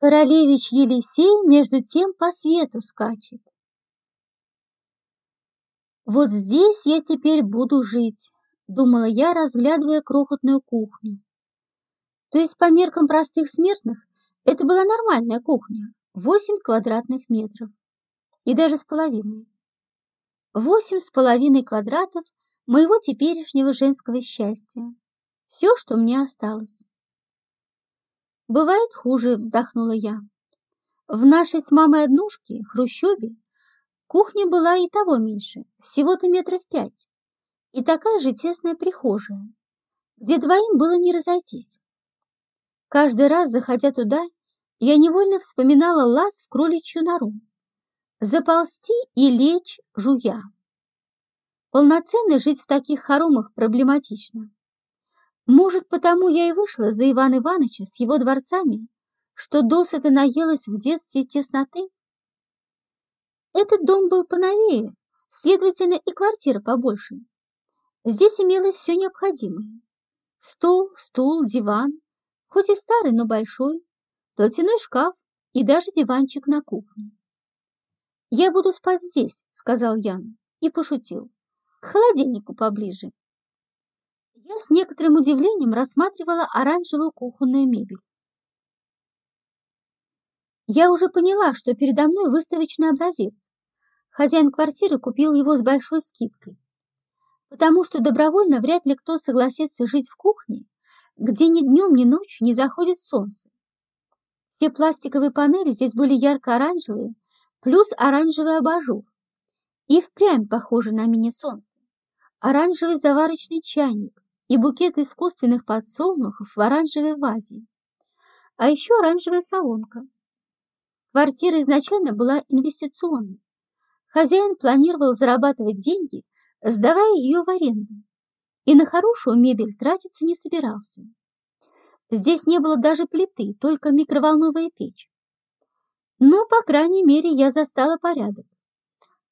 Королевич Елисей между тем по свету скачет. Вот здесь я теперь буду жить, думала я, разглядывая крохотную кухню. То есть по меркам простых смертных это была нормальная кухня, 8 квадратных метров. И даже с половиной. Восемь с половиной квадратов моего теперешнего женского счастья. Все, что мне осталось. Бывает хуже, вздохнула я. В нашей с мамой однушке, хрущебе, кухня была и того меньше, всего-то метров пять, и такая же тесная прихожая, где двоим было не разойтись. Каждый раз, заходя туда, я невольно вспоминала лаз в кроличью нору. Заползти и лечь, жуя. Полноценно жить в таких хоромах проблематично. Может, потому я и вышла за Ивана Ивановича с его дворцами, что досыта наелась в детстве тесноты? Этот дом был поновее, следовательно, и квартира побольше. Здесь имелось все необходимое. Стол, стул, диван, хоть и старый, но большой, платяной шкаф и даже диванчик на кухне. «Я буду спать здесь», — сказал Ян и пошутил. «К холодильнику поближе». С некоторым удивлением рассматривала оранжевую кухонную мебель. Я уже поняла, что передо мной выставочный образец. Хозяин квартиры купил его с большой скидкой, потому что добровольно вряд ли кто согласится жить в кухне, где ни днем, ни ночью не заходит солнце. Все пластиковые панели здесь были ярко-оранжевые, плюс оранжевый абажур. И впрямь похоже на мини-солнце. Оранжевый заварочный чайник, и букет искусственных подсолнухов в оранжевой вазе. А еще оранжевая салонка. Квартира изначально была инвестиционной. Хозяин планировал зарабатывать деньги, сдавая ее в аренду, и на хорошую мебель тратиться не собирался. Здесь не было даже плиты, только микроволновая печь. Но, по крайней мере, я застала порядок,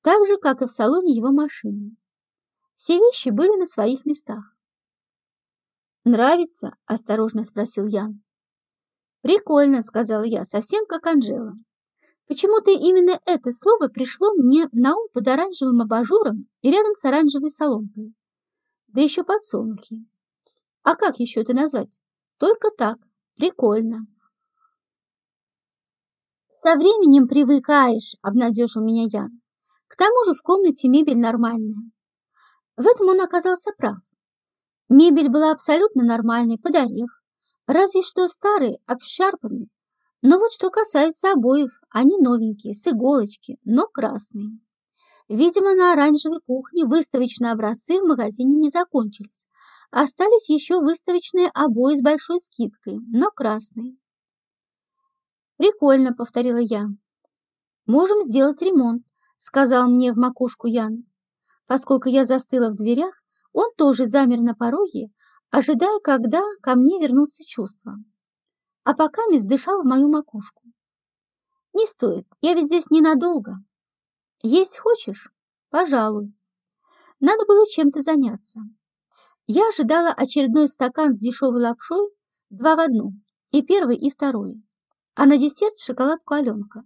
так же, как и в салоне его машины. Все вещи были на своих местах. «Нравится?» – осторожно спросил Ян. «Прикольно», – сказала я, совсем как Анжела. Почему-то именно это слово пришло мне на ум под оранжевым абажуром и рядом с оранжевой соломкой. Да еще подсолнухи. А как еще это назвать? Только так. Прикольно. Со временем привыкаешь, обнадежил меня Ян. К тому же в комнате мебель нормальная. В этом он оказался прав. Мебель была абсолютно нормальной, под орех, разве что старые, обшарпанные. Но вот что касается обоев, они новенькие, с иголочки, но красные. Видимо, на оранжевой кухне выставочные образцы в магазине не закончились. Остались еще выставочные обои с большой скидкой, но красные. «Прикольно», — повторила я. «Можем сделать ремонт», — сказал мне в макушку Ян. Поскольку я застыла в дверях, он тоже замер на пороге, ожидая, когда ко мне вернутся чувства. А пока мисс дышал в мою макушку. «Не стоит, я ведь здесь ненадолго. Есть хочешь? Пожалуй. Надо было чем-то заняться. Я ожидала очередной стакан с дешевой лапшой, два в одном, и первый, и второй, а на десерт шоколадку Аленка.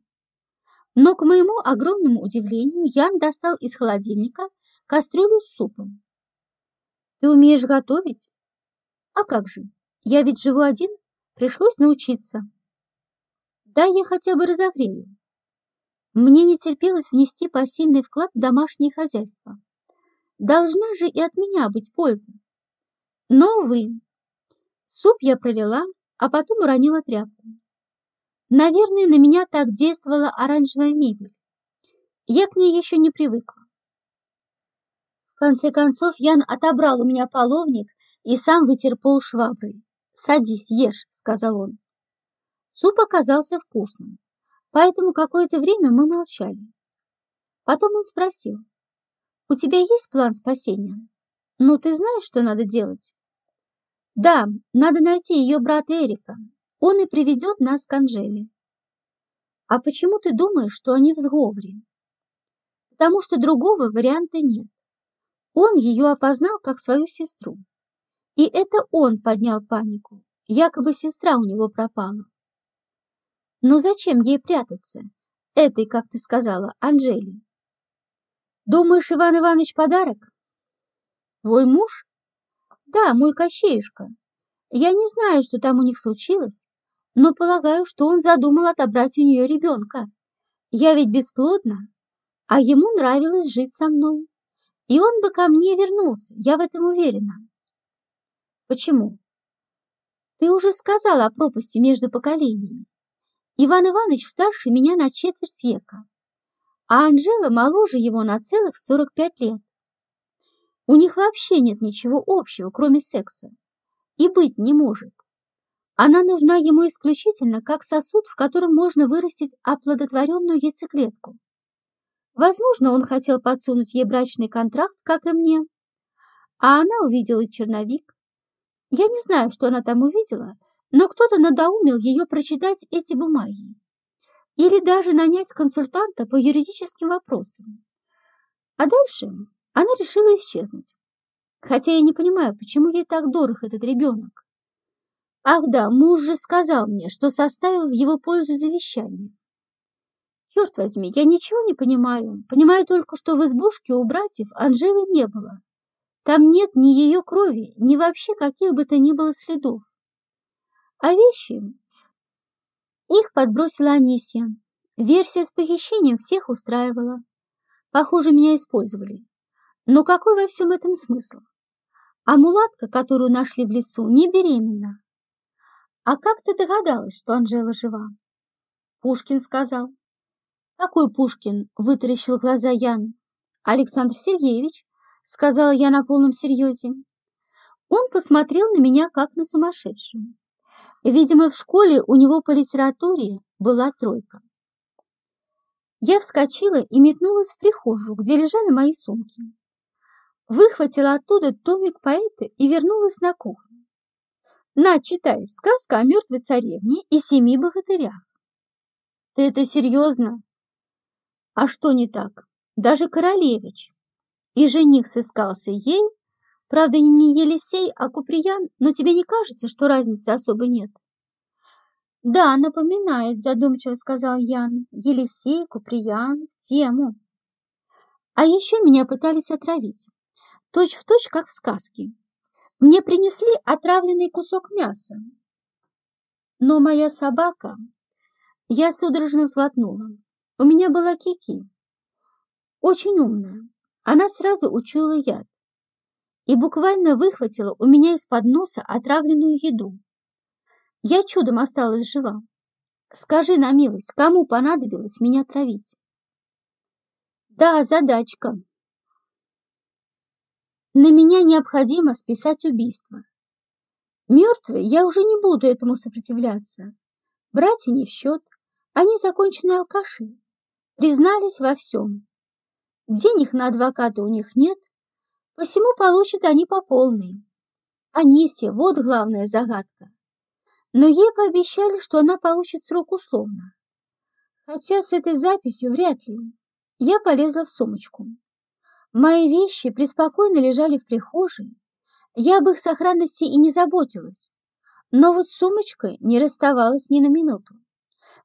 Но, к моему огромному удивлению, Ян достал из холодильника кастрюлю с супом. Ты умеешь готовить? А как же? Я ведь живу один, пришлось научиться. Да, я хотя бы разогрею. Мне не терпелось внести посильный вклад в домашнее хозяйство. Должна же и от меня быть польза. Но, увы, суп я пролила, а потом уронила тряпку. Наверное, на меня так действовала оранжевая мебель. Я к ней еще не привыкла конце концов Ян отобрал у меня половник и сам вытер пол шваброй. «Садись, ешь», — сказал он. Суп оказался вкусным, поэтому какое-то время мы молчали. Потом он спросил, «У тебя есть план спасения? Ну, ты знаешь, что надо делать?» «Да, надо найти ее брата Эрика. Он и приведет нас к Анжеле». «А почему ты думаешь, что они в сговоре?» «Потому что другого варианта нет. Он ее опознал как свою сестру. И это он поднял панику. Якобы сестра у него пропала. Но зачем ей прятаться? Этой, как ты сказала, Анжели. Думаешь, Иван Иванович подарок? Твой муж? Да, мой Кощеюшка. Я не знаю, что там у них случилось, но полагаю, что он задумал отобрать у нее ребенка. Я ведь бесплодна, а ему нравилось жить со мной. И он бы ко мне вернулся, я в этом уверена. Почему? Ты уже сказала о пропасти между поколениями. Иван Иванович старше меня на четверть века, а Анжела моложе его на целых 45 лет. У них вообще нет ничего общего, кроме секса, и быть не может. Она нужна ему исключительно как сосуд, в котором можно вырастить оплодотворенную яйцеклетку. Возможно, он хотел подсунуть ей брачный контракт, как и мне, а она увидела черновик. Я не знаю, что она там увидела, но кто-то надоумил ее прочитать эти бумаги или даже нанять консультанта по юридическим вопросам. А дальше она решила исчезнуть. Хотя я не понимаю, почему ей так дорог этот ребенок. Ах да, муж же сказал мне, что составил в его пользу завещание. Черт возьми, я ничего не понимаю. Понимаю только, что в избушке у братьев Анжелы не было. Там нет ни ее крови, ни вообще каких бы то ни было следов. А вещи... Их подбросила Анисия. Версия с похищением всех устраивала. Похоже, меня использовали. Но какой во всем этом смысл? А мулатка, которую нашли в лесу, не беременна. А как ты догадалась, что Анжела жива? Пушкин сказал. Какой Пушкин? Вытаращил глаза Ян. Александр Сергеевич, сказала я на полном серьезе. Он посмотрел на меня, как на сумасшедшую. Видимо, в школе у него по литературе была тройка. Я вскочила и метнулась в прихожую, где лежали мои сумки. Выхватила оттуда томик поэта и вернулась на кухню. На, читай, сказка о мертвой царевне и семи богатырях. Ты это серьезно? А что не так? Даже королевич. И жених сыскался ей, правда, не Елисей, а Куприян, но тебе не кажется, что разницы особо нет? Да, напоминает, задумчиво сказал Ян. Елисей, Куприян, в тему. А еще меня пытались отравить. Точь в точь, как в сказке. Мне принесли отравленный кусок мяса. Но моя собака... Я судорожно сглотнула. У меня была Кики. Очень умная. Она сразу учуяла яд и буквально выхватила у меня из-под носа отравленную еду. Я чудом осталась жива. Скажи на милость, кому понадобилось меня травить? Да, задачка, на меня необходимо списать убийство. Мертвые, я уже не буду этому сопротивляться. Братья не в счет, они законченные алкаши. Признались во всем. Денег на адвоката у них нет, посему получат они по полной. Анисия, вот главная загадка. Но ей пообещали, что она получит срок условно. Хотя с этой записью вряд ли. Я полезла в сумочку. Мои вещи преспокойно лежали в прихожей. Я об их сохранности и не заботилась. Но вот с сумочкой не расставалась ни на минуту,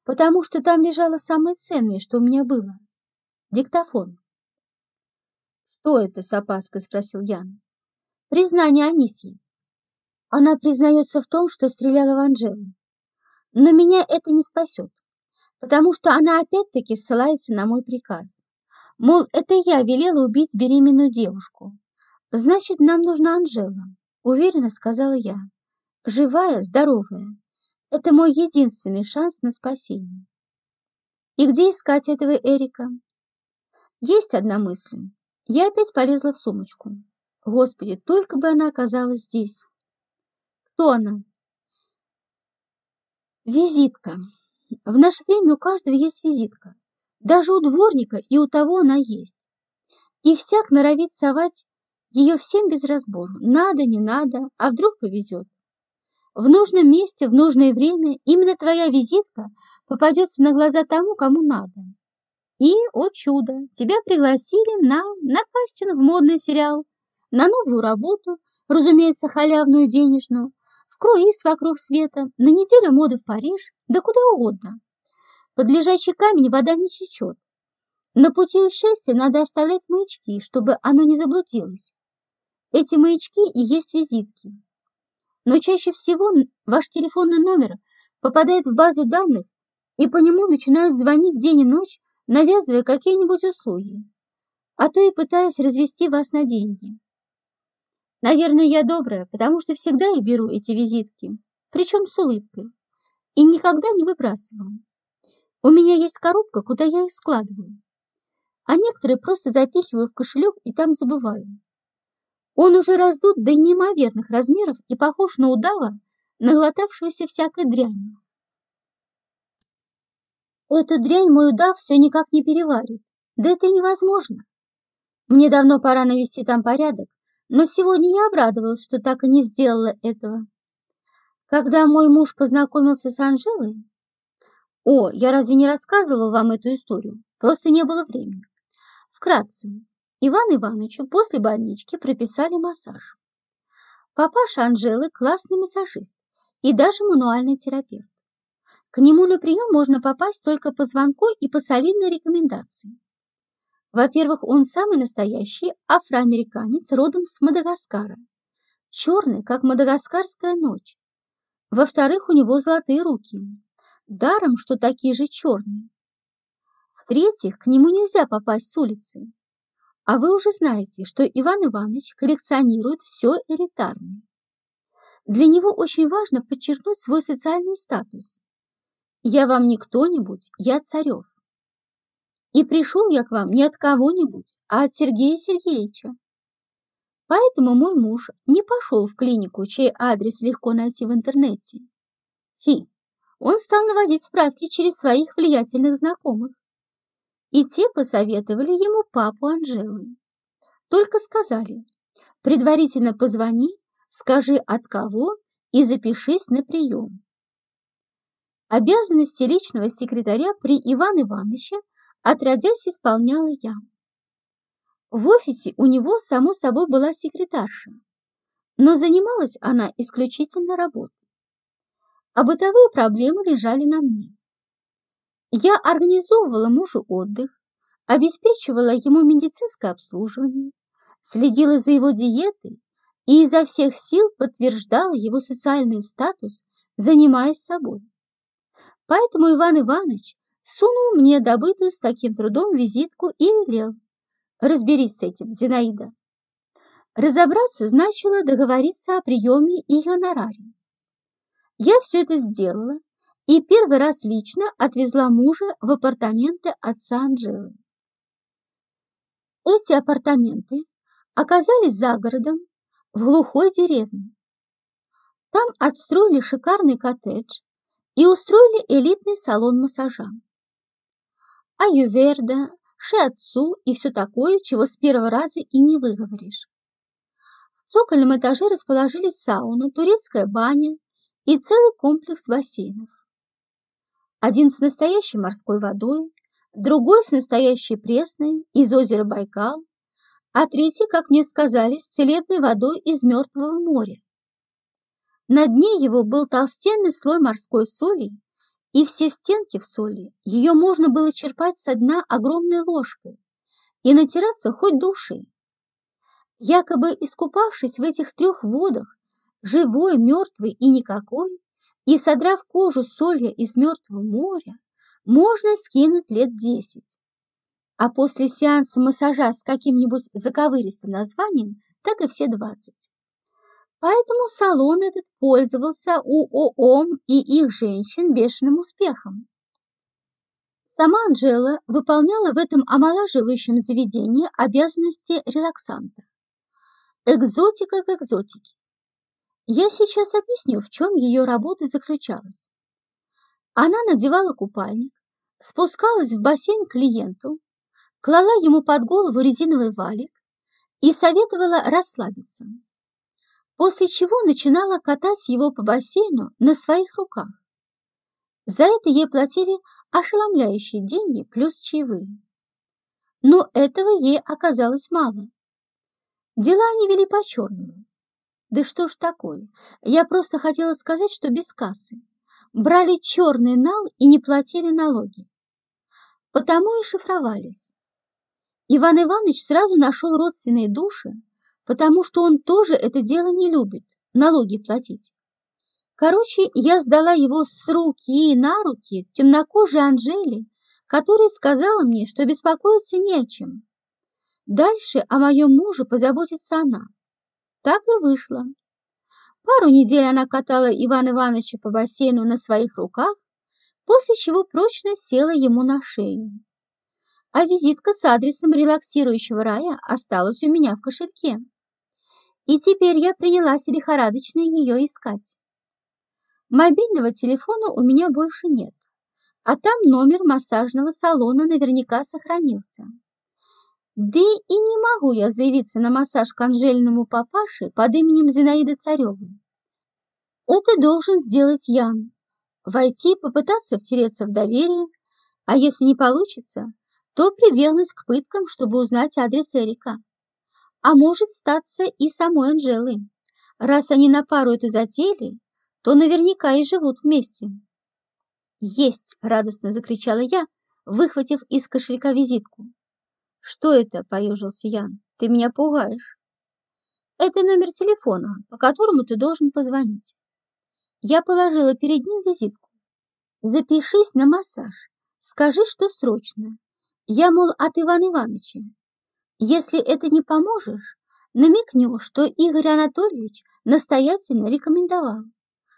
потому что там лежало самое ценное, что у меня было — диктофон. «Что это?» — с опаской спросил Ян. «Признание Анисии. Она признается в том, что стреляла в Анжелу. Но меня это не спасет, потому что она опять-таки ссылается на мой приказ. Мол, это я велела убить беременную девушку. Значит, нам нужна Анжела, уверенно сказала я. Живая, здоровая. Это мой единственный шанс на спасение. И где искать этого Эрика? Есть одна мысль. Я опять полезла в сумочку. Господи, только бы она оказалась здесь. Кто она? Визитка. В наше время у каждого есть визитка. Даже у дворника и у того она есть. И всяк норовит совать ее всем без разбору. Надо, не надо, а вдруг повезет. В нужном месте, в нужное время именно твоя визитка попадется на глаза тому, кому надо. И, о чудо, тебя пригласили на, на кастинг в модный сериал, на новую работу, разумеется, халявную денежную, в круиз вокруг света, на неделю моды в Париж, да куда угодно. Под лежачий камень вода не течет. На пути счастья надо оставлять маячки, чтобы оно не заблудилось. Эти маячки и есть визитки. Но чаще всего ваш телефонный номер попадает в базу данных, и по нему начинают звонить день и ночь, навязывая какие-нибудь услуги, а то и пытаясь развести вас на деньги. Наверное, я добрая, потому что всегда я беру эти визитки, причем с улыбкой, и никогда не выбрасываю. У меня есть коробка, куда я их складываю, а некоторые просто запихиваю в кошелек и там забываю. Он уже раздут до неимоверных размеров и похож на удава, наглотавшегося всякой дряни. Эту дрянь мой удав все никак не переварит. Да это невозможно. Мне давно пора навести там порядок, но сегодня я обрадовалась, что так и не сделала этого. Когда мой муж познакомился с Анжелой... О, я разве не рассказывала вам эту историю? Просто не было времени. Вкратце, Иван Ивановичу после больнички прописали массаж. Папаша Анжелы классный массажист и даже мануальный терапевт. К нему на прием можно попасть только по звонку и по солидной рекомендации. Во-первых, он самый настоящий афроамериканец родом с Мадагаскара. Черный, как мадагаскарская ночь. Во-вторых, у него золотые руки. Даром, что такие же черные. В-третьих, к нему нельзя попасть с улицы. А вы уже знаете, что Иван Иванович коллекционирует все элитарное. Для него очень важно подчеркнуть свой социальный статус. Я вам не кто-нибудь, я Царев. И пришел я к вам не от кого-нибудь, а от Сергея Сергеевича. Поэтому мой муж не пошел в клинику, чей адрес легко найти в интернете. Фи, он стал наводить справки через своих влиятельных знакомых. И те посоветовали ему папу Анжелы. Только сказали, предварительно позвони, скажи от кого и запишись на прием. Обязанности личного секретаря при Иван Ивановиче отродясь исполняла я. В офисе у него, само собой, была секретарша, но занималась она исключительно работой. А бытовые проблемы лежали на мне. Я организовывала мужу отдых, обеспечивала ему медицинское обслуживание, следила за его диетой и изо всех сил подтверждала его социальный статус, занимаясь собой. Поэтому Иван Иванович сунул мне добытую с таким трудом визитку и велел. Разберись с этим, Зинаида. Разобраться значило договориться о приеме и гонораре. Я все это сделала и первый раз лично отвезла мужа в апартаменты отца Анжелы. Эти апартаменты оказались за городом, в глухой деревне. Там отстроили шикарный коттедж и устроили элитный салон массажа аюверда, шиатсу и все такое, чего с первого раза и не выговоришь. В цокольном этаже расположились сауна, турецкая баня и целый комплекс бассейнов. Один с настоящей морской водой, другой с настоящей пресной из озера Байкал, а третий, как мне сказали, с целебной водой из Мертвого моря. На дне его был толстенный слой морской соли и все стенки в соли, ее можно было черпать со дна огромной ложкой и натираться хоть души. Якобы искупавшись в этих трех водах, живой, мертвый и никакой, и содрав кожу солья из мертвого моря, можно скинуть лет десять. А после сеанса массажа с каким-нибудь заковыристым названием, так и все двадцать. Поэтому салон этот пользовался у ООМ и их женщин бешеным успехом. Сама Анжела выполняла в этом омолаживающем заведении обязанности релаксанта. Экзотика к экзотике. Я сейчас объясню, в чем ее работа заключалась. Она надевала купальник, спускалась в бассейн клиенту, клала ему под голову резиновый валик и советовала расслабиться после чего начинала катать его по бассейну на своих руках. За это ей платили ошеломляющие деньги плюс чаевые. Но этого ей оказалось мало. Дела они вели по-черному. Да что ж такое, я просто хотела сказать, что без кассы. брали черный нал и не платили налоги. Потому и шифровались. Иван Иванович сразу нашел родственные души, потому что он тоже это дело не любит, налоги платить. Короче, я сдала его с руки на руки темнокожей Анжеле, которая сказала мне, что беспокоиться не о чем. Дальше о моем муже позаботится она. Так и вышло. Пару недель она катала Ивана Ивановича по бассейну на своих руках, после чего прочно села ему на шею. А визитка с адресом релаксирующего рая осталась у меня в кошельке. И теперь я принялась лихорадочно ее искать. Мобильного телефона у меня больше нет, а там номер массажного салона наверняка сохранился. Да и не могу я заявиться на массаж к Анжельному папаше под именем Зинаиды Царевой. Это должен сделать Ян. Войти, попытаться втереться в доверие, а если не получится, то прибегнуть к пыткам, чтобы узнать адрес Эрика. А может статься и самой Анжелы. Раз они на пару это затеяли, то наверняка и живут вместе. «Есть!» – радостно закричала я, выхватив из кошелька визитку. «Что это?» – поежился Ян. «Ты меня пугаешь». «Это номер телефона, по которому ты должен позвонить». Я положила перед ним визитку. «Запишись на массаж. Скажи, что срочно. Я, мол, от Ивана Ивановича. Если это не поможешь, намекню, что Игорь Анатольевич настоятельно рекомендовал.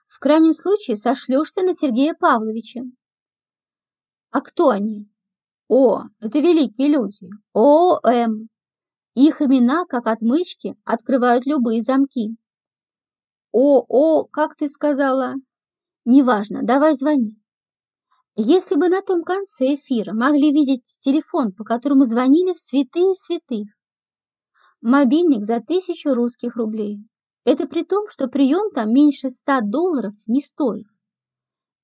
В крайнем случае сошлешься на Сергея Павловича. А кто они? О, это великие люди. ОМ. Их имена, как отмычки, открывают любые замки. О, о, как ты сказала? Неважно, давай звони. Если бы на том конце эфира могли видеть телефон, по которому звонили в святые святых. Мобильник за тысячу русских рублей. Это при том, что прием там меньше 100 долларов не стоит.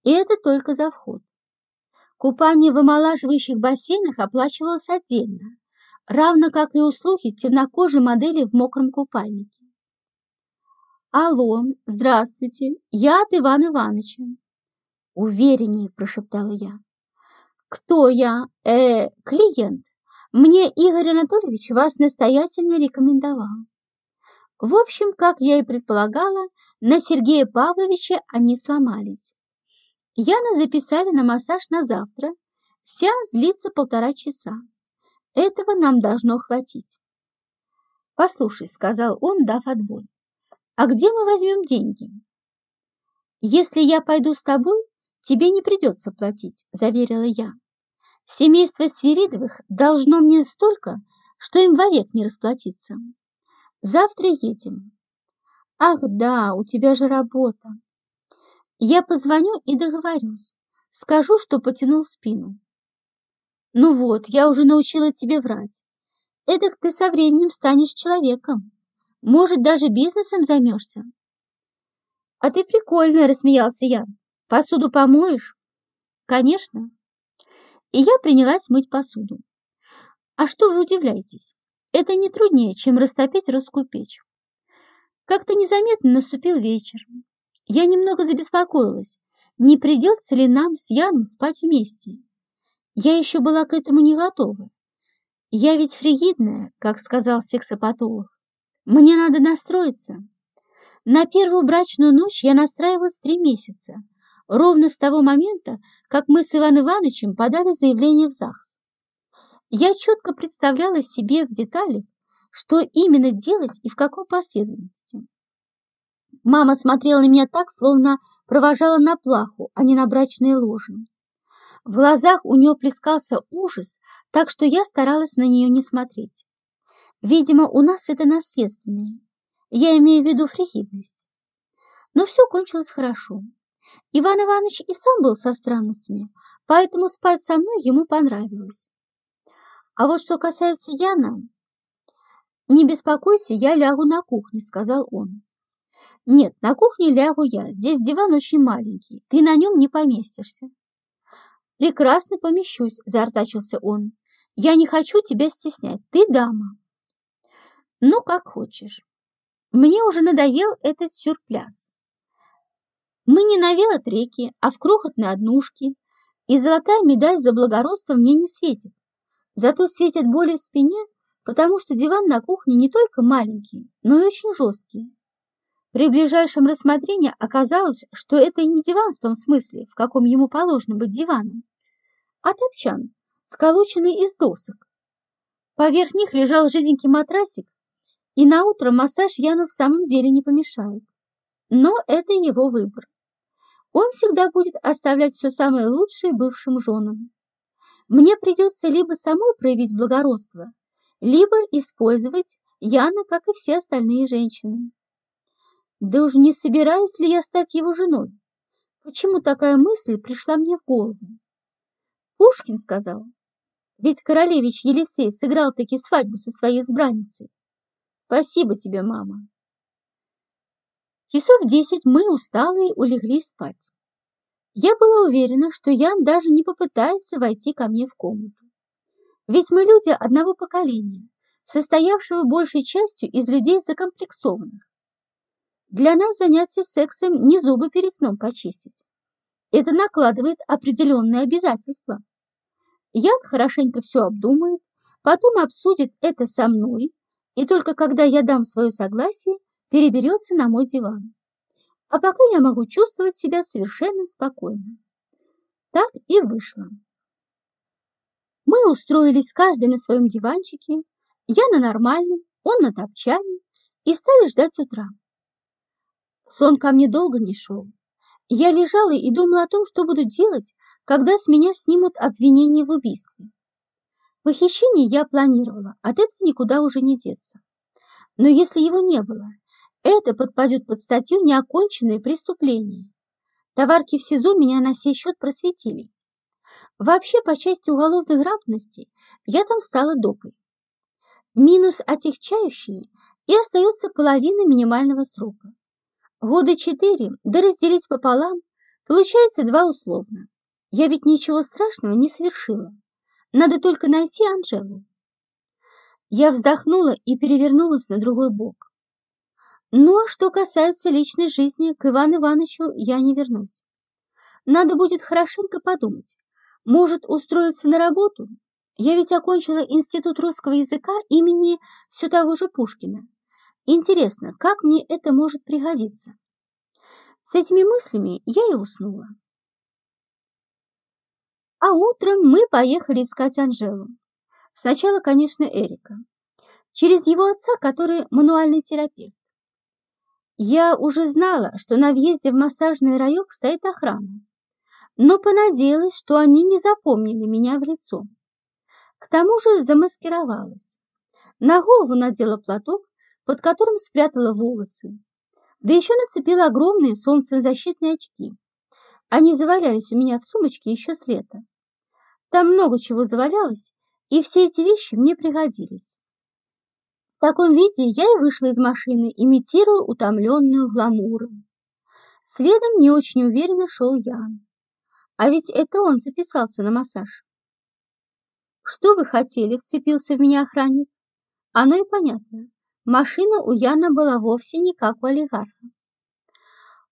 И это только за вход. Купание в омолаживающих бассейнах оплачивалось отдельно, равно как и услуги темнокожей модели в мокром купальнике. «Алло, здравствуйте, я от Ивана Ивановича». «Увереннее», – прошептала я. «Кто я? Э, клиент. Мне Игорь Анатольевич вас настоятельно рекомендовал. В общем, как я и предполагала, на Сергея Павловича они сломались. Яна записали на массаж на завтра. Сеанс длится полтора часа. Этого нам должно хватить. «Послушай», — сказал он, дав отбой, — «а где мы возьмем деньги?» «Если я пойду с тобой, тебе не придется платить», — заверила я. «Семейство Свиридовых должно мне столько, что им вовек не расплатиться. Завтра едем. Ах да, у тебя же работа. Я позвоню и договорюсь. Скажу, что потянул спину. Ну вот, я уже научила тебе врать. Эдак ты со временем станешь человеком. Может, даже бизнесом займешься. А ты прикольно, рассмеялся я. Посуду помоешь? Конечно. И я принялась мыть посуду. А что вы удивляетесь? Это не труднее, чем растопить русскую печь. Как-то незаметно наступил вечер. Я немного забеспокоилась, не придется ли нам с Яном спать вместе. Я еще была к этому не готова. Я ведь фригидная, как сказал сексопатолог. Мне надо настроиться. На первую брачную ночь я настраивалась три месяца, ровно с того момента, как мы с Иваном Ивановичем подали заявление в ЗАГС. Я четко представляла себе в деталях, что именно делать и в какой последовательности. Мама смотрела на меня так, словно провожала на плаху, а не на брачные ложи. В глазах у нее плескался ужас, так что я старалась на нее не смотреть. Видимо, у нас это наследственное. Я имею в виду фригидность. Но все кончилось хорошо. Иван Иванович и сам был со странностями, поэтому спать со мной ему понравилось. А вот что касается Яна... «Не беспокойся, я лягу на кухне», — сказал он. «Нет, на кухне лягу я. Здесь диван очень маленький. Ты на нем не поместишься». «Прекрасно помещусь», — заортачился он. «Я не хочу тебя стеснять. Ты дама». «Ну, как хочешь. Мне уже надоел этот сюрпляс. Мы не на велотреке, а в крохотной однушке, и золотая медаль за благородство мне не светит. Зато светит боли в спине, потому что диван на кухне не только маленький, но и очень жесткий. При ближайшем рассмотрении оказалось, что это не диван в том смысле, в каком ему положено быть диваном, а топчан, сколоченный из досок. Поверх них лежал жиденький матрасик, и на утро массаж Яну в самом деле не помешает. Но это его выбор. Он всегда будет оставлять все самое лучшее бывшим женам. Мне придется либо самой проявить благородство, либо использовать Яна, как и все остальные женщины. Да уж не собираюсь ли я стать его женой? Почему такая мысль пришла мне в голову? Пушкин сказал, ведь королевич Елисей сыграл таки свадьбу со своей избранницей. Спасибо тебе, мама. Часов десять мы, усталые, улеглись спать. Я была уверена, что Ян даже не попытается войти ко мне в комнату. Ведь мы люди одного поколения, состоявшего большей частью из людей закомплексованных. Для нас занятие сексом не зубы перед сном почистить. Это накладывает определенные обязательства. Ян хорошенько все обдумает, потом обсудит это со мной, и только когда я дам свое согласие, переберется на мой диван. А пока я могу чувствовать себя совершенно спокойно. Так и вышло. Мы устроились каждый на своем диванчике, я на нормальном, он на топчане, и стали ждать утра. Сон ко мне долго не шел. Я лежала и думала о том, что буду делать, когда с меня снимут обвинение в убийстве. Похищение я планировала, от этого никуда уже не деться. Но если его не было, это подпадет под статью «Неоконченное преступление». Товарки в СИЗО меня на сей счет просветили. Вообще, по части уголовной грамотности, я там стала докой. Минус отягчающие, и остается половина минимального срока. Года четыре, да разделить пополам, получается два условно. Я ведь ничего страшного не совершила. Надо только найти Анжелу. Я вздохнула и перевернулась на другой бок. Ну, а что касается личной жизни, к Ивану Ивановичу я не вернусь. Надо будет хорошенько подумать. Может, устроиться на работу? Я ведь окончила Институт русского языка имени все того же Пушкина. Интересно, как мне это может пригодиться? С этими мыслями я и уснула. А утром мы поехали искать Анжелу. Сначала, конечно, Эрика. Через его отца, который мануальный терапевт. Я уже знала, что на въезде в массажный район стоит охрана, но понадеялась, что они не запомнили меня в лицо. К тому же замаскировалась. На голову надела платок, под которым спрятала волосы, да еще нацепила огромные солнцезащитные очки. Они завалялись у меня в сумочке еще с лета. Там много чего завалялось, и все эти вещи мне пригодились. В таком виде я и вышла из машины, имитируя утомленную гламуром. Следом не очень уверенно шел Ян. А ведь это он записался на массаж. «Что вы хотели?» – вцепился в меня охранник. Оно и понятно. Машина у Яна была вовсе не как у олигарха.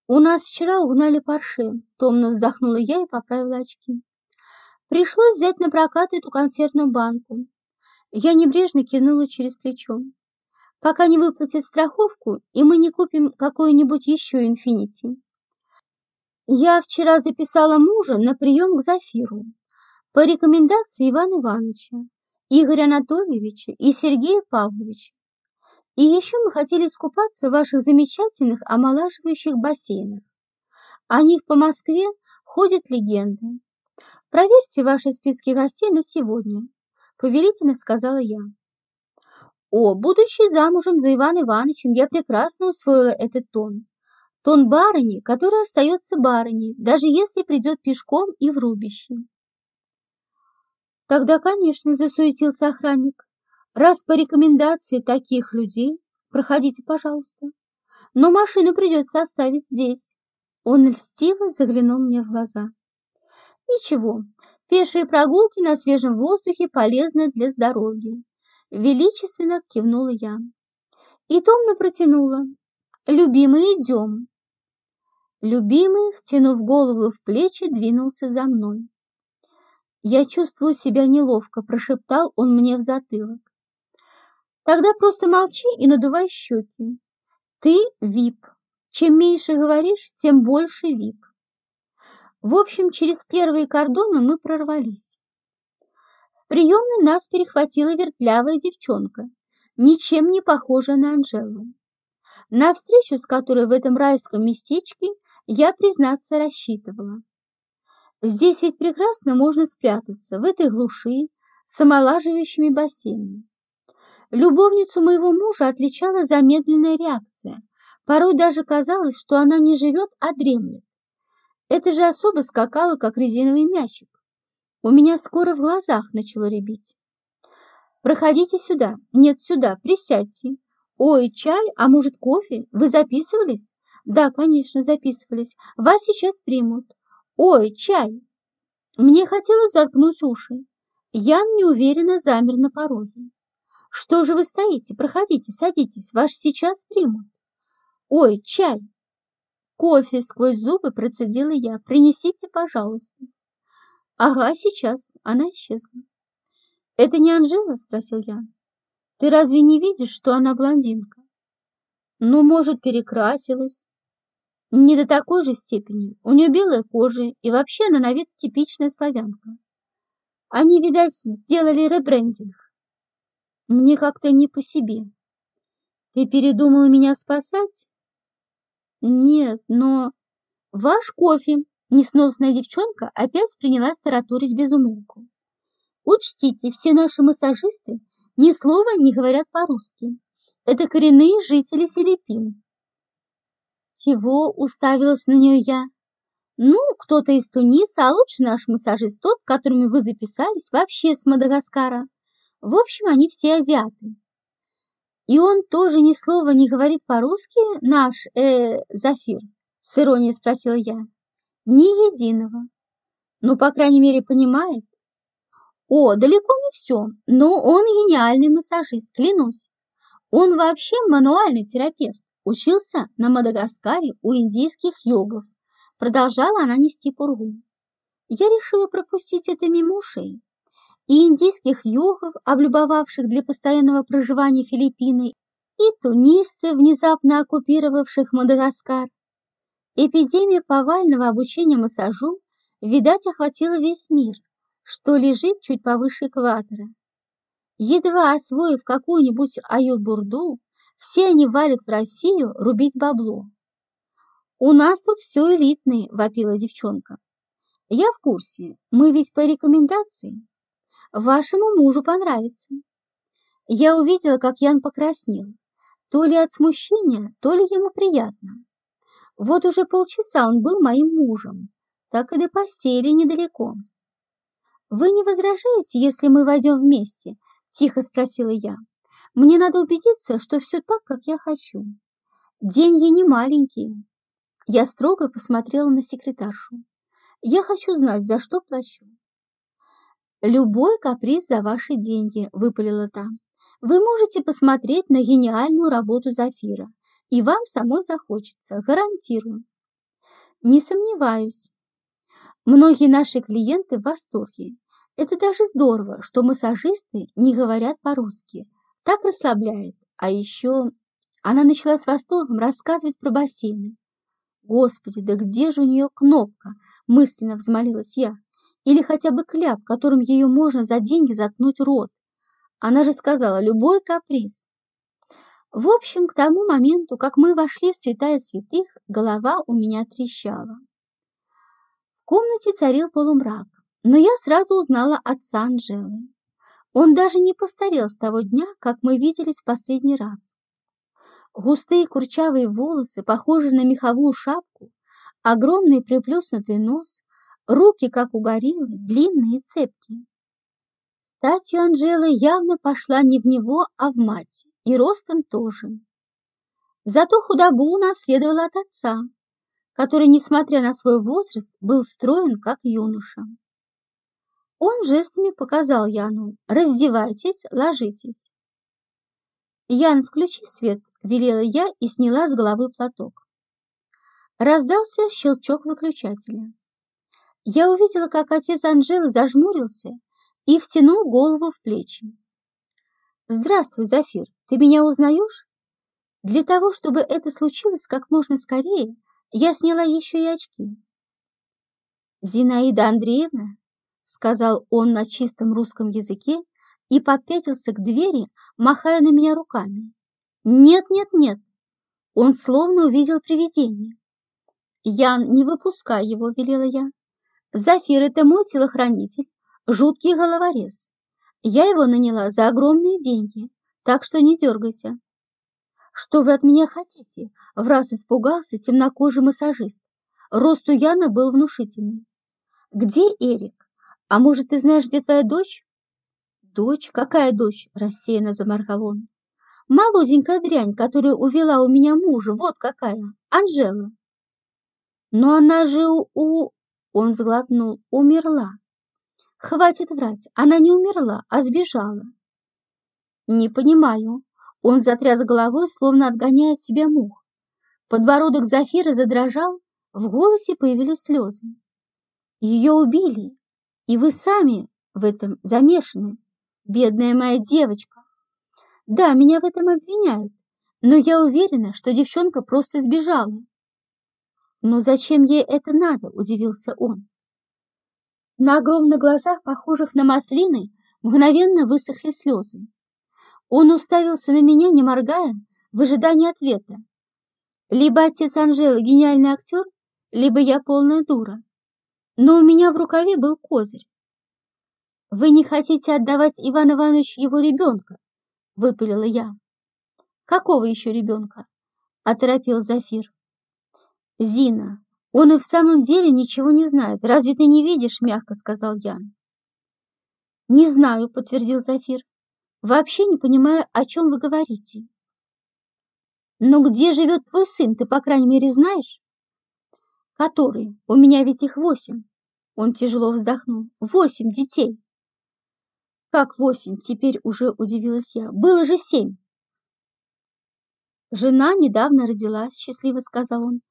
«У нас вчера угнали парше», – томно вздохнула я и поправила очки. Пришлось взять на прокат эту консервную банку. Я небрежно кинула через плечо пока не выплатят страховку, и мы не купим какую-нибудь еще «Инфинити». Я вчера записала мужа на прием к Зафиру по рекомендации Ивана Ивановича, Игоря Анатольевича и Сергея Павловича. И еще мы хотели искупаться в ваших замечательных омолаживающих бассейнах. О них по Москве ходят легенды. Проверьте ваши списки гостей на сегодня, повелительно сказала я. О, будучи замужем за Иваном Ивановичем, я прекрасно усвоила этот тон. Тон барыни, которая остается барыней, даже если придет пешком и в рубище. Тогда, конечно, засуетился охранник. Раз по рекомендации таких людей, проходите, пожалуйста. Но машину придется оставить здесь. Он льстиво заглянул мне в глаза. Ничего, пешие прогулки на свежем воздухе полезны для здоровья. Величественно кивнула я. И томно протянула. «Любимый, идем!» Любимый, втянув голову в плечи, двинулся за мной. «Я чувствую себя неловко», – прошептал он мне в затылок. «Тогда просто молчи и надувай щеки. Ты вип. Чем меньше говоришь, тем больше вип». В общем, через первые кордоны мы прорвались. В приемной нас перехватила вертлявая девчонка, ничем не похожая на Анжелу. На встречу с которой в этом райском местечке я, признаться, рассчитывала. Здесь ведь прекрасно можно спрятаться, в этой глуши, с омолаживающими бассейнами. Любовницу моего мужа отличала замедленная реакция. Порой даже казалось, что она не живет, а дремлет. Это же особо скакала, как резиновый мячик. У меня скоро в глазах начало рябить. «Проходите сюда. Нет, сюда. Присядьте. Ой, чай, а может кофе? Вы записывались?» Да, конечно, записывались. Вас сейчас примут. Ой, чай. Мне хотелось заткнуть уши. Ян неуверенно замер на пороге. Что же вы стоите? Проходите, садитесь. Вас сейчас примут. Ой, чай. Кофе сквозь зубы процедила я. Принесите, пожалуйста. Ага, сейчас. Она исчезла. Это не Анжела? Спросил я. Ты разве не видишь, что она блондинка? Ну, может, перекрасилась. Не до такой же степени. У нее белая кожа, и вообще она на вид типичная славянка. Они, видать, сделали ребрендинг. Мне как-то не по себе. Ты передумала меня спасать? Нет, но... Ваш кофе, несносная девчонка, опять принялась тараторить без. Учтите, все наши массажисты ни слова не говорят по-русски. Это коренные жители Филиппин. Чего уставилась на нее я? Ну, кто-то из Туниса, а лучше наш массажист тот, которыми вы записались, вообще с Мадагаскара. В общем, они все азиаты. И он тоже ни слова не говорит по-русски, наш, э, Зафир? С иронией спросила я. Ни единого. Ну, по крайней мере, понимает. О, далеко не все, но он гениальный массажист, клянусь. Он вообще мануальный терапевт. Учился на Мадагаскаре у индийских йогов. Продолжала она нести пургу. Я решила пропустить это мимо ушей. И индийских йогов, облюбовавших для постоянного проживания Филиппины, и тунисцев, внезапно оккупировавших Мадагаскар. Эпидемия повального обучения массажу, видать, охватила весь мир, что лежит чуть повыше экватора. Едва освоив какую-нибудь ают-бурду, все они валят в Россию рубить бабло. «У нас тут все элитные», – вопила девчонка. «Я в курсе. Мы ведь по рекомендации. Вашему мужу понравится». Я увидела, как Ян покраснел. То ли от смущения, то ли ему приятно. Вот уже полчаса он был моим мужем, так и до постели недалеко. «Вы не возражаете, если мы войдем вместе?» – тихо спросила я. Мне надо убедиться, что все так, как я хочу. Деньги не маленькие. Я строго посмотрела на секретаршу. Я хочу знать, за что плачу. Любой каприз за ваши деньги, выпалила та. Вы можете посмотреть на гениальную работу Зафира, и вам самой захочется, гарантирую. Не сомневаюсь. Многие наши клиенты в восторге. Это даже здорово, что массажисты не говорят по-русски, так расслабляет. А еще она начала с восторгом рассказывать про бассейны. Господи, да где же у нее кнопка? Мысленно взмолилась я. Или хотя бы кляп, которым ее можно за деньги заткнуть рот. Она же сказала, любой каприз. В общем, к тому моменту, как мы вошли в святая святых, голова у меня трещала. В комнате царил полумрак, но я сразу узнала отца Анжелы. Он даже не постарел с того дня, как мы виделись в последний раз. Густые курчавые волосы, похожие на меховую шапку, огромный приплюснутый нос, руки, как у гориллы, длинные и цепкие. Статью Анжелы явно пошла не в него, а в мать, и ростом тоже. Зато худобу унаследовала от отца, который, несмотря на свой возраст, был строен как юноша. Он жестами показал Яну. «Раздевайтесь, ложитесь». «Ян, включи свет», – велела я и сняла с головы платок. Раздался щелчок выключателя. Я увидела, как отец Анжелы зажмурился и втянул голову в плечи. «Здравствуй, Зафир, ты меня узнаешь?» Для того, чтобы это случилось как можно скорее, я сняла еще и очки. «Зинаида Андреевна», — сказал он на чистом русском языке и попятился к двери, махая на меня руками. «Нет, нет, нет!» Он словно увидел привидение. «Ян, не выпускай его», — велела я. «Зафир — это мой телохранитель, жуткий головорез. Я его наняла за огромные деньги, так что не дергайся». «Что вы от меня хотите?» — враз испугался темнокожий массажист. Рост у Яна был внушительный. «Где Эрик? А может, ты знаешь, где твоя дочь?» «Дочь? Какая дочь?» — рассеянно заморгал он. «Молоденькая дрянь, которая увела у меня мужа, вот какая, Анжела». «Но она же у...» — он сглотнул. «Умерла». «Хватит врать, она не умерла, а сбежала». «Не понимаю». Он затряс головой, словно отгоняя от себя мух. Подбородок Зафира задрожал, в голосе появились слезы. Ее убили, и вы сами в этом замешаны, бедная моя девочка. Да, меня в этом обвиняют, но я уверена, что девчонка просто сбежала. Но зачем ей это надо, удивился он. На огромных глазах, похожих на маслины, мгновенно высохли слезы. Он уставился на меня, не моргая, в ожидании ответа. Либо отец Анжелы гениальный актер, либо я полная дура но у меня в рукаве был козырь. «Вы не хотите отдавать Иван Иванович его ребенка?» — выпалила я. «Какого еще ребенка?» — оторопил Зафир. «Зина, он и в самом деле ничего не знает. Разве ты не видишь?» — мягко сказал Ян. «Не знаю», — подтвердил Зафир. «Вообще не понимаю, о чем вы говорите». «Но где живет твой сын, ты, по крайней мере, знаешь?» «Который? У меня ведь их восемь». Он тяжело вздохнул. Восемь детей. Как восемь? Теперь уже удивилась я. Было же семь. Жена недавно родилась, счастливо сказал он.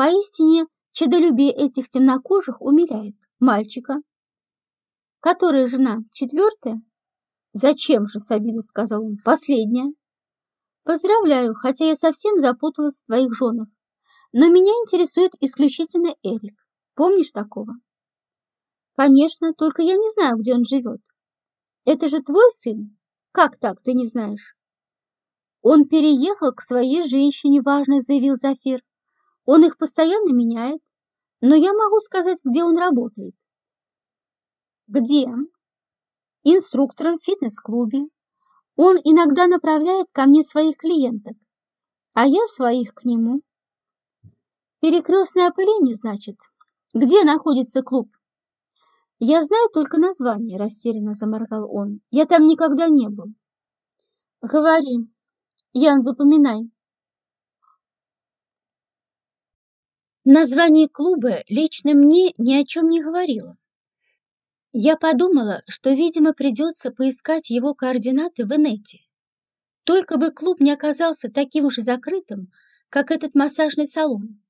Поистине, чадолюбие этих темнокожих умиляет. Мальчика. Которая жена? Четвертая? Зачем же, с обидой сказал он. Последняя. Поздравляю, хотя я совсем запуталась в твоих женах. Но меня интересует исключительно Эрик. Помнишь такого? Конечно, только я не знаю, где он живет. Это же твой сын? Как так, ты не знаешь? Он переехал к своей женщине, важно заявил Зафир. Он их постоянно меняет, но я могу сказать, где он работает. Где? Инструктором в фитнес-клубе. Он иногда направляет ко мне своих клиенток, а я своих к нему. Перекрестное опыление, значит. Где находится клуб? «Я знаю только название», — растерянно заморгал он. «Я там никогда не был». «Говори. Ян, запоминай». Название клуба лично мне ни о чем не говорило. Я подумала, что, видимо, придется поискать его координаты в инете. Только бы клуб не оказался таким же закрытым, как этот массажный салон.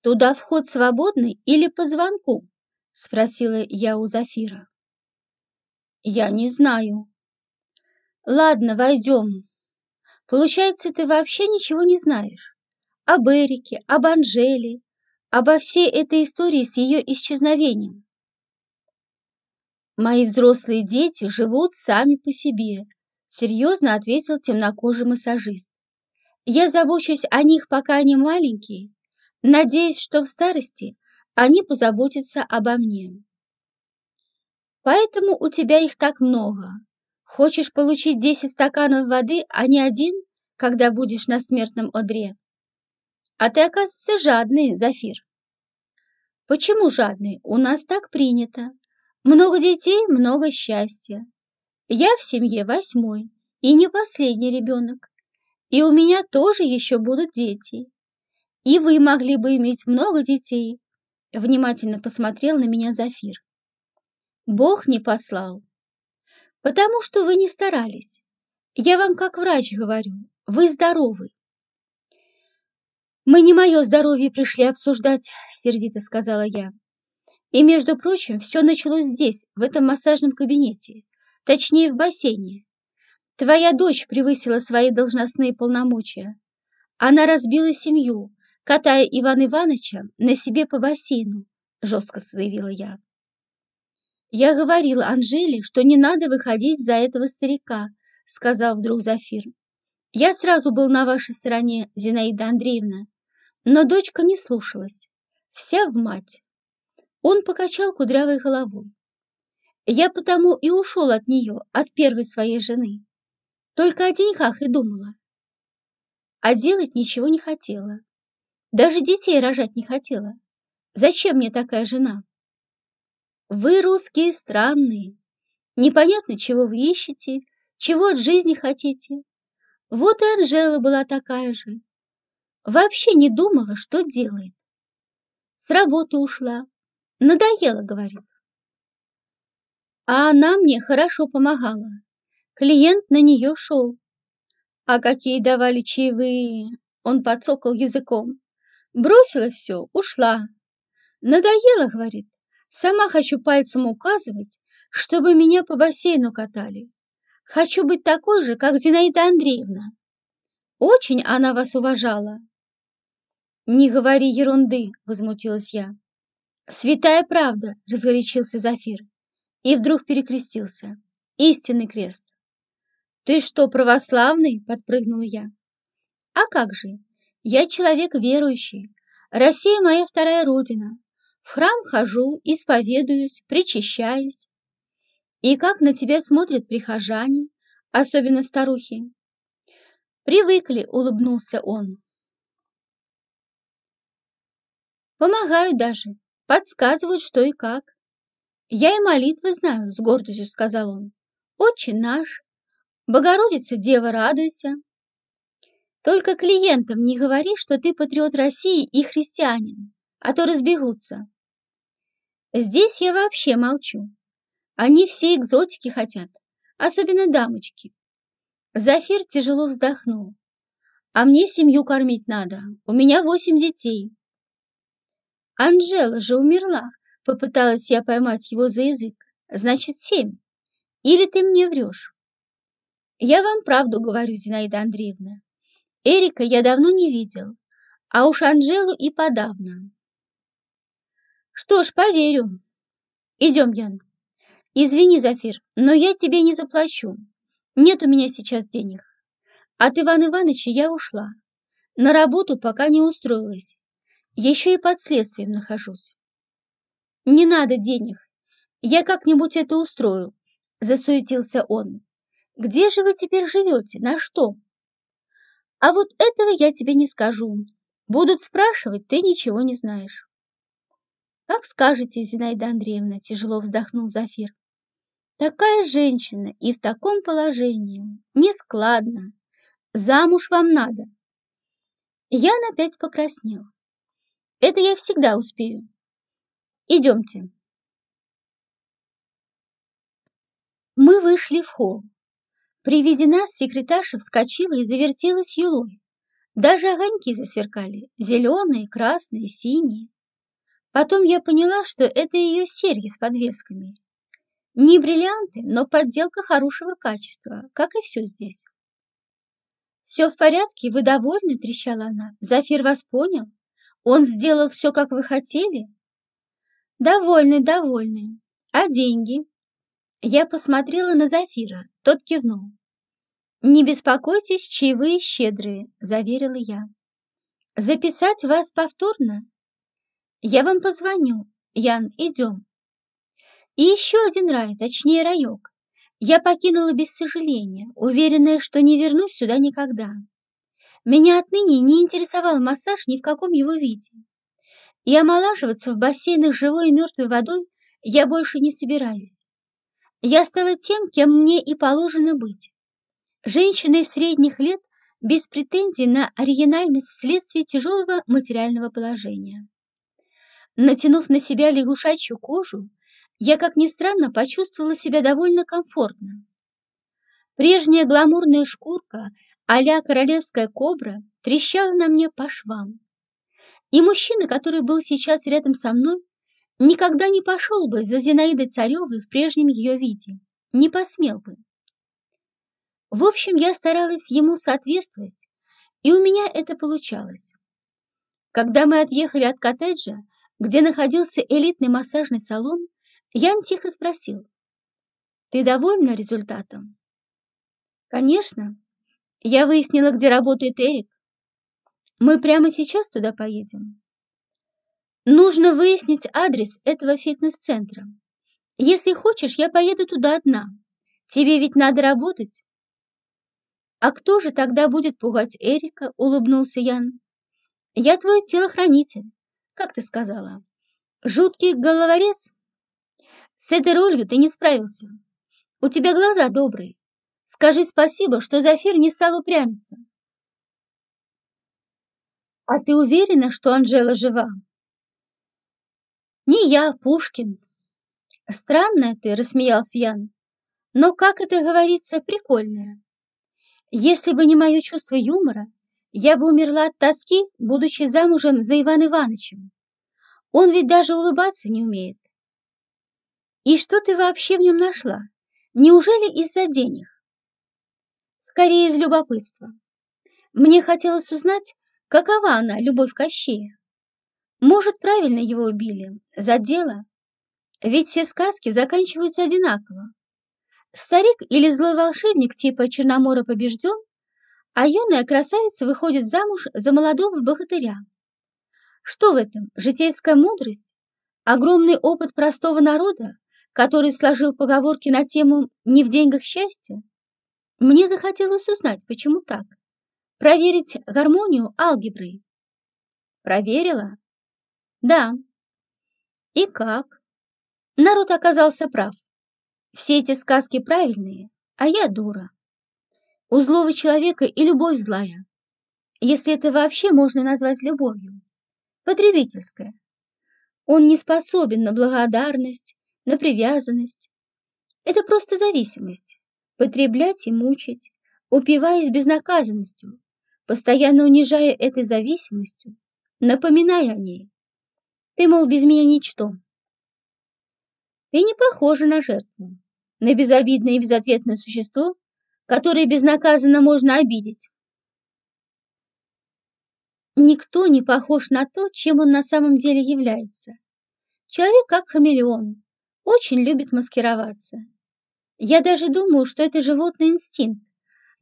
Туда вход свободный или по звонку? — спросила я у Зафира. «Я не знаю». «Ладно, войдем. Получается, ты вообще ничего не знаешь. Об Эрике, об Анжеле, обо всей этой истории с ее исчезновением». «Мои взрослые дети живут сами по себе», — серьезно ответил темнокожий массажист. «Я забочусь о них, пока они маленькие, надеясь, что в старости они позаботятся обо мне. Поэтому у тебя их так много. Хочешь получить десять стаканов воды, а не один, когда будешь на смертном одре? А ты, оказывается, жадный, Зафир. Почему жадный? У нас так принято. Много детей, много счастья. Я в семье восьмой и не последний ребенок. И у меня тоже еще будут дети. И вы могли бы иметь много детей, Внимательно посмотрел на меня Зафир. Бог не послал. Потому что вы не старались. Я вам как врач говорю, вы здоровы. «Мы не мое здоровье пришли обсуждать», — сердито сказала я. «И, между прочим, все началось здесь, в этом массажном кабинете, точнее, в бассейне. Твоя дочь превысила свои должностные полномочия. Она разбила семью, катая Ивана Ивановича на себе по бассейну», — жестко заявила я. «Я говорила Анжеле, что не надо выходить за этого старика», — сказал вдруг Зафир. «Я сразу был на вашей стороне, Зинаида Андреевна, но дочка не слушалась, вся в мать. Он покачал кудрявой головой. Я потому и ушел от нее, от первой своей жены. Только о деньгах и думала. А делать ничего не хотела. Даже детей рожать не хотела. Зачем мне такая жена? Вы, русские, странные. Непонятно, чего вы ищете, чего от жизни хотите. Вот и Анжела была такая же. Вообще не думала, что делает. С работы ушла. Надоело, говорит. А она мне хорошо помогала. Клиент на нее шел. А какие давали чаевые, он подсокал языком. Бросила все, ушла. Надоело, говорит. Сама хочу пальцем указывать, чтобы меня по бассейну катали. Хочу быть такой же, как Зинаида Андреевна. Очень она вас уважала. «Не говори ерунды!» — возмутилась я. «Святая правда!» — разгорячился Зафир и вдруг перекрестился. «Истинный крест!» «Ты что, православный?» — подпрыгнула я. «А как же? Я человек верующий. Россия моя вторая родина. В храм хожу, исповедуюсь, причащаюсь. И как на тебя смотрят прихожане, особенно старухи?» «Привыкли», — улыбнулся он. Помогают даже, подсказывают, что и как. Я и молитвы знаю, с гордостью сказал он. Отче наш, Богородица, Дева, радуйся. Только клиентам не говори, что ты патриот России и христианин, а то разбегутся. Здесь я вообще молчу. Они все экзотики хотят, особенно дамочки. Зафир тяжело вздохнул. А мне семью кормить надо, у меня восемь детей. Анжела же умерла, попыталась я поймать его за язык. Значит, семь. Или ты мне врешь? Я вам правду говорю, Зинаида Андреевна. Эрика я давно не видел, а уж Анжелу и подавно. Что ж, поверю. Идем, Ян. Извини, Зафир, но я тебе не заплачу. Нет у меня сейчас денег. От Ивана Ивановича я ушла. На работу пока не устроилась. Еще и под следствием нахожусь. Не надо денег. Я как-нибудь это устрою, засуетился он. Где же вы теперь живете? На что? А вот этого я тебе не скажу. Будут спрашивать, ты ничего не знаешь. Как скажете, Зинаида Андреевна, тяжело вздохнул Зафир. Такая женщина и в таком положении. Нескладно. Замуж вам надо. Ян опять покраснел. Это я всегда успею. Идемте. Мы вышли в холл. При виде нас секретарша вскочила и завертелась юлой. Даже огоньки засверкали, зеленые, красные, синие. Потом я поняла, что это ее серьги с подвесками. Не бриллианты, но подделка хорошего качества, как и все здесь. «Все в порядке, вы довольны?» – трещала она. «Зафир вас понял?» Он сделал все, как вы хотели? Довольны, довольны. А деньги? Я посмотрела на Зафира, тот кивнул. Не беспокойтесь, чаевые щедрые, заверила я. Записать вас повторно? Я вам позвоню. Ян, идем. И еще один рай, точнее райок. Я покинула без сожаления, уверенная, что не вернусь сюда никогда. Меня отныне не интересовал массаж ни в каком его виде. И омолаживаться в бассейнах живой и мертвой водой я больше не собираюсь. Я стала тем, кем мне и положено быть. Женщиной средних лет без претензий на оригинальность вследствие тяжелого материального положения. Натянув на себя лягушачью кожу, я, как ни странно, почувствовала себя довольно комфортно. Прежняя гламурная шкурка а королевская кобра трещала на мне по швам. И мужчина, который был сейчас рядом со мной, никогда не пошел бы за Зинаидой Царевой в прежнем ее виде, не посмел бы. В общем, я старалась ему соответствовать, и у меня это получалось. Когда мы отъехали от коттеджа, где находился элитный массажный салон, Ян тихо спросил, «Ты довольна результатом?» «Конечно. Я выяснила, где работает Эрик. Мы прямо сейчас туда поедем?» «Нужно выяснить адрес этого фитнес-центра. Если хочешь, я поеду туда одна. Тебе ведь надо работать». «А кто же тогда будет пугать Эрика?» — улыбнулся Ян. «Я твой телохранитель, как ты сказала. Жуткий головорез? С этой ролью ты не справился. У тебя глаза добрые. Скажи спасибо, что Зафир не стал упрямиться. А ты уверена, что Анжела жива? Не я, Пушкин. Странная ты, рассмеялся Ян. Но, как это говорится, прикольная. Если бы не мое чувство юмора, я бы умерла от тоски, будучи замужем за Иван Ивановичем. Он ведь даже улыбаться не умеет. И что ты вообще в нем нашла? Неужели из-за денег? Скорее из любопытства. Мне хотелось узнать, какова она, любовь Кощея. Может, правильно его убили, за дело? Ведь все сказки заканчиваются одинаково. Старик или злой волшебник типа Черномора побежден, а юная красавица выходит замуж за молодого богатыря. Что в этом? Житейская мудрость? Огромный опыт простого народа, который сложил поговорки на тему «не в деньгах счастье»? Мне захотелось узнать, почему так. Проверить гармонию алгеброй. Проверила? Да. И как? Народ оказался прав. Все эти сказки правильные, а я дура. У злого человека и любовь злая, если это вообще можно назвать любовью. Потребительская. Он не способен на благодарность, на привязанность. Это просто зависимость. Потреблять и мучить, упиваясь безнаказанностью, постоянно унижая этой зависимостью, напоминая о ней. Ты, мол, без меня ничто. Ты не похожа на жертву на безобидное и безответное существо, которое безнаказанно можно обидеть. Никто не похож на то, чем он на самом деле является. Человек как хамелеон, очень любит маскироваться. Я даже думаю, что это животный инстинкт,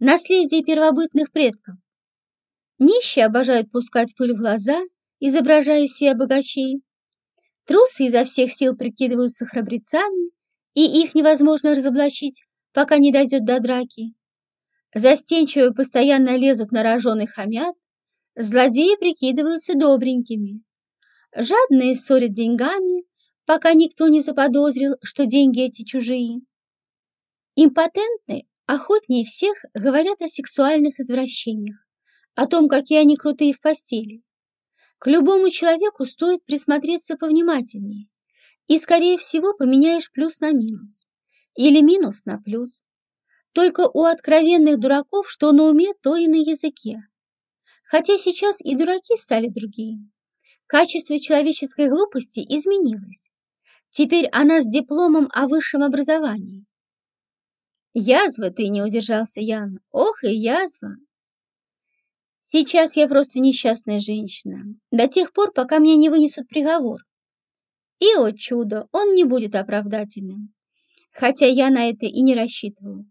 наследие первобытных предков. Нищие обожают пускать пыль в глаза, изображая себя богачей. Трусы изо всех сил прикидываются храбрецами, и их невозможно разоблачить, пока не дойдет до драки. Застенчивые постоянно лезут на роженых хомят, злодеи прикидываются добренькими. Жадные ссорят деньгами, пока никто не заподозрил, что деньги эти чужие. Импотентные охотнее всех говорят о сексуальных извращениях, о том, какие они крутые в постели. К любому человеку стоит присмотреться повнимательнее, и, скорее всего, поменяешь плюс на минус. Или минус на плюс. Только у откровенных дураков что на уме, то и на языке. Хотя сейчас и дураки стали другие. Качество человеческой глупости изменилось. Теперь она с дипломом о высшем образовании. Язва ты не удержался, Ян. Ох и язва. Сейчас я просто несчастная женщина. До тех пор, пока мне не вынесут приговор. И, о чудо, он не будет оправдательным. Хотя я на это и не рассчитываю.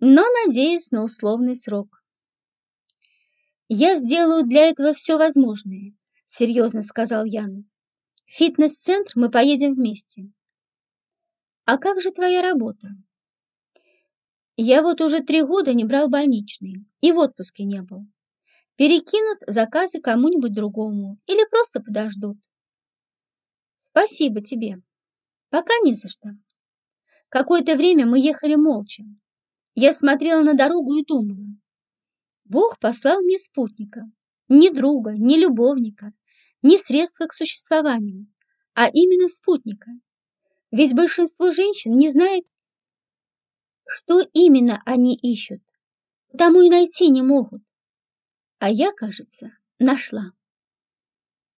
Но надеюсь на условный срок. Я сделаю для этого все возможное, серьезно сказал Ян. В фитнес-центр мы поедем вместе. А как же твоя работа? Я вот уже три года не брал больничный и в отпуске не был. Перекинут заказы кому-нибудь другому или просто подождут. Спасибо тебе. Пока не за что. Какое-то время мы ехали молча. Я смотрела на дорогу и думала. Бог послал мне спутника. Ни друга, ни любовника, ни средства к существованию, а именно спутника. Ведь большинство женщин не знает, что именно они ищут, потому и найти не могут. А я, кажется, нашла.